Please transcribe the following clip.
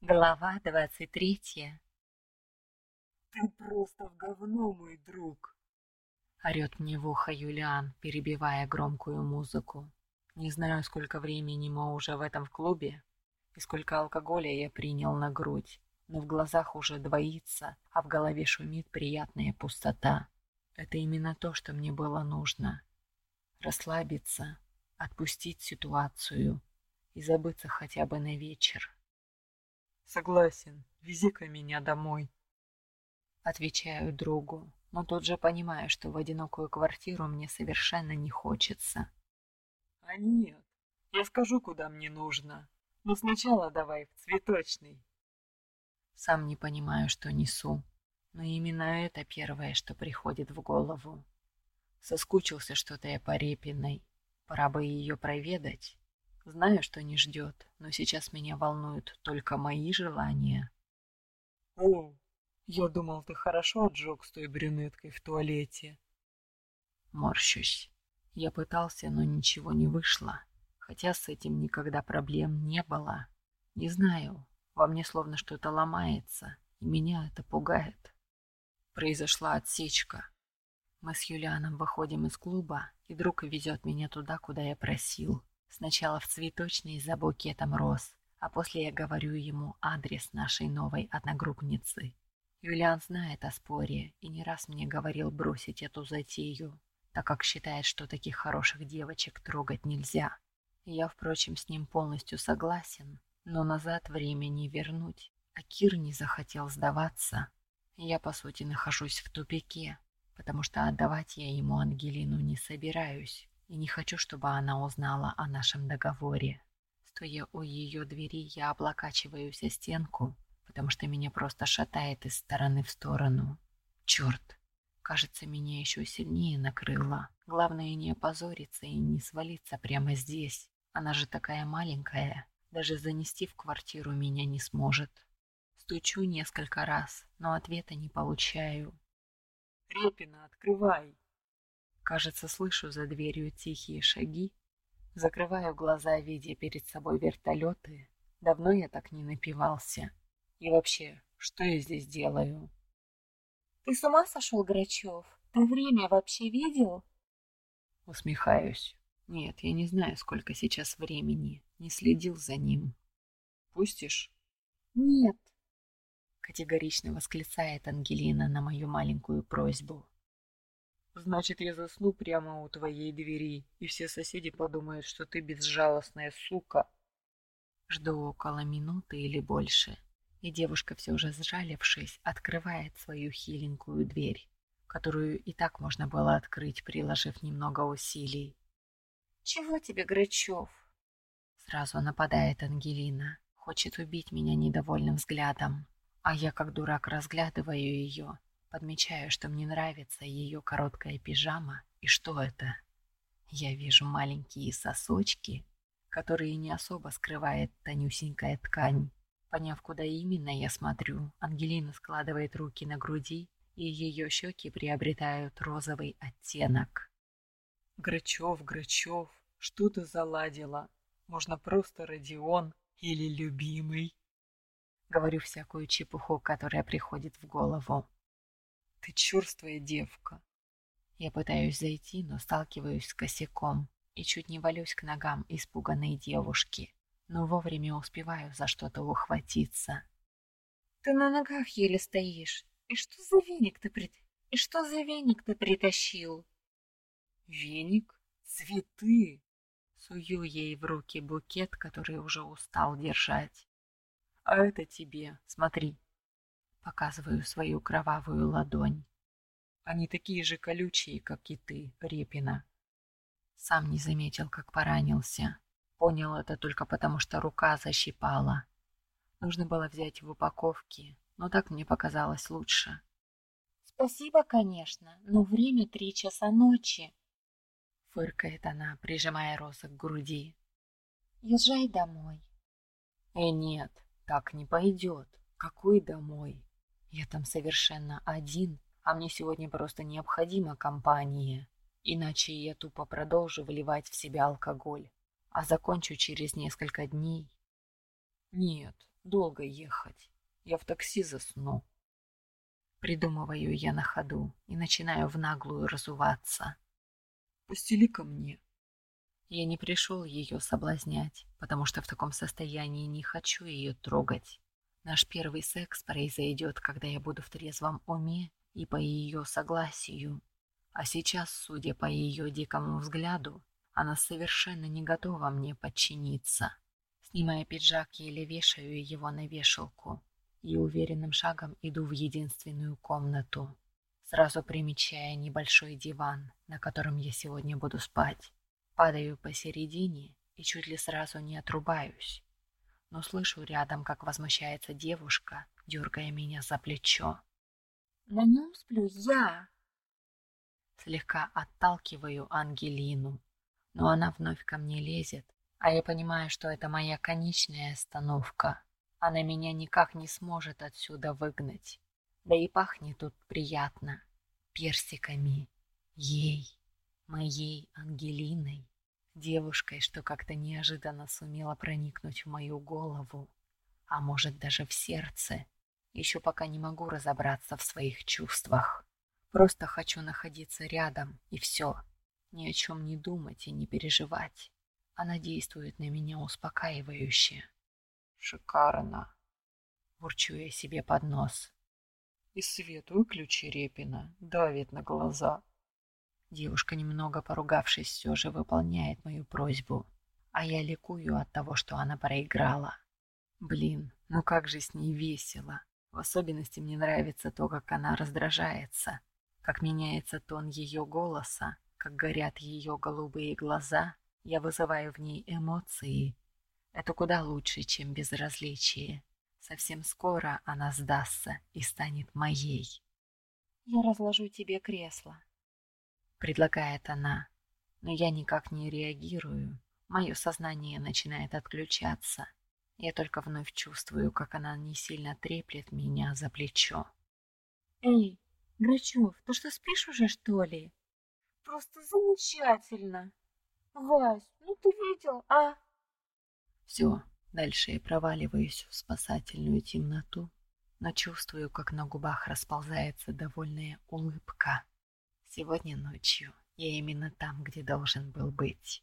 Глава двадцать третья. «Ты просто в говно, мой друг!» Орет мне в ухо Юлиан, перебивая громкую музыку. Не знаю, сколько времени мы уже в этом в клубе и сколько алкоголя я принял на грудь, но в глазах уже двоится, а в голове шумит приятная пустота. Это именно то, что мне было нужно. Расслабиться, отпустить ситуацию и забыться хотя бы на вечер. Согласен, вези-ка меня домой. Отвечаю другу, но тут же понимаю, что в одинокую квартиру мне совершенно не хочется. А нет, я скажу, куда мне нужно. Но сначала давай в цветочный. Сам не понимаю, что несу, но именно это первое, что приходит в голову. Соскучился что-то я по Репиной. Пора бы ее проведать. Знаю, что не ждет, но сейчас меня волнуют только мои желания. О, я думал, ты хорошо отжег с той брюнеткой в туалете. Морщусь. Я пытался, но ничего не вышло. Хотя с этим никогда проблем не было. Не знаю, во мне словно что-то ломается, и меня это пугает. Произошла отсечка. Мы с Юлианом выходим из клуба, и друг везет меня туда, куда я просил. Сначала в цветочный за букетом роз, а после я говорю ему адрес нашей новой одногруппницы. Юлиан знает о споре и не раз мне говорил бросить эту затею, так как считает, что таких хороших девочек трогать нельзя. Я, впрочем, с ним полностью согласен, но назад время не вернуть, а Кир не захотел сдаваться. Я, по сути, нахожусь в тупике, потому что отдавать я ему Ангелину не собираюсь и не хочу, чтобы она узнала о нашем договоре. Стоя у ее двери, я облокачиваюсь о стенку, потому что меня просто шатает из стороны в сторону. Черт, кажется, меня еще сильнее накрыло. Главное не опозориться и не свалиться прямо здесь. Она же такая маленькая, даже занести в квартиру меня не сможет. Стучу несколько раз, но ответа не получаю. «Репина, открывай!» Кажется, слышу за дверью тихие шаги. Закрываю глаза, видя перед собой вертолеты. Давно я так не напивался. И вообще, что я здесь делаю? Ты с ума сошел, Грачев? Ты время вообще видел? Усмехаюсь. Нет, я не знаю, сколько сейчас времени. Не следил за ним. Пустишь? Нет. Категорично восклицает Ангелина на мою маленькую просьбу. Значит, я засну прямо у твоей двери, и все соседи подумают, что ты безжалостная сука. Жду около минуты или больше, и девушка, все же сжалившись, открывает свою хиленькую дверь, которую и так можно было открыть, приложив немного усилий. «Чего тебе, Грачев?» Сразу нападает Ангелина, хочет убить меня недовольным взглядом, а я как дурак разглядываю ее Подмечаю, что мне нравится ее короткая пижама. И что это? Я вижу маленькие сосочки, которые не особо скрывает тонюсенькая ткань. Поняв, куда именно я смотрю, Ангелина складывает руки на груди, и ее щеки приобретают розовый оттенок. Грачев, Грачев, что ты заладила? Можно просто Родион или любимый? Говорю всякую чепуху, которая приходит в голову. Ты черствая девка. Я пытаюсь зайти, но сталкиваюсь с косяком и чуть не валюсь к ногам испуганной девушки, но вовремя успеваю за что-то ухватиться. Ты на ногах еле стоишь. И что за веник ты прит... И что за веник ты притащил? Веник? Цветы? Сую ей в руки букет, который уже устал держать. А это тебе, смотри. Показываю свою кровавую ладонь. Они такие же колючие, как и ты, Репина. Сам не заметил, как поранился. Понял это только потому, что рука защипала. Нужно было взять в упаковке, но так мне показалось лучше. «Спасибо, конечно, но время три часа ночи», — фыркает она, прижимая розы к груди. «Езжай домой». «Э, нет, так не пойдет. Какой домой?» Я там совершенно один, а мне сегодня просто необходима компания. Иначе я тупо продолжу выливать в себя алкоголь, а закончу через несколько дней. Нет, Долго ехать. Я в такси засну. Придумываю я на ходу и начинаю в наглую разуваться. Постели ко мне. Я не пришел ее соблазнять, потому что в таком состоянии не хочу ее трогать. Наш первый секс произойдет, когда я буду в трезвом уме и по ее согласию. А сейчас, судя по ее дикому взгляду, она совершенно не готова мне подчиниться. Снимая пиджак, еле вешаю его на вешалку и уверенным шагом иду в единственную комнату, сразу примечая небольшой диван, на котором я сегодня буду спать. Падаю посередине и чуть ли сразу не отрубаюсь, но слышу рядом, как возмущается девушка, дергая меня за плечо. «На нем сплю я!» Слегка отталкиваю Ангелину, но она вновь ко мне лезет, а я понимаю, что это моя конечная остановка. Она меня никак не сможет отсюда выгнать. Да и пахнет тут приятно. Персиками. Ей, моей Ангелиной, девушкой, что как-то неожиданно сумела проникнуть в мою голову, а может даже в сердце. Еще пока не могу разобраться в своих чувствах. Просто хочу находиться рядом, и все. Ни о чем не думать и не переживать. Она действует на меня успокаивающе. Шикарно. Бурчу я себе под нос. И свет выключи, Репина, давит на глаза. Девушка, немного поругавшись, все же выполняет мою просьбу, а я ликую от того, что она проиграла. Блин, ну как же с ней весело. В особенности мне нравится то, как она раздражается, как меняется тон ее голоса, как горят ее голубые глаза. Я вызываю в ней эмоции. Это куда лучше, чем безразличие. Совсем скоро она сдастся и станет моей. «Я разложу тебе кресло», — предлагает она, но я никак не реагирую. Мое сознание начинает отключаться. Я только вновь чувствую, как она не сильно треплет меня за плечо. «Эй, Грачев, ты что, спишь уже, что ли?» «Просто замечательно! Вась, ну ты видел, а?» Все, дальше я проваливаюсь в спасательную темноту, но чувствую, как на губах расползается довольная улыбка. Сегодня ночью я именно там, где должен был быть.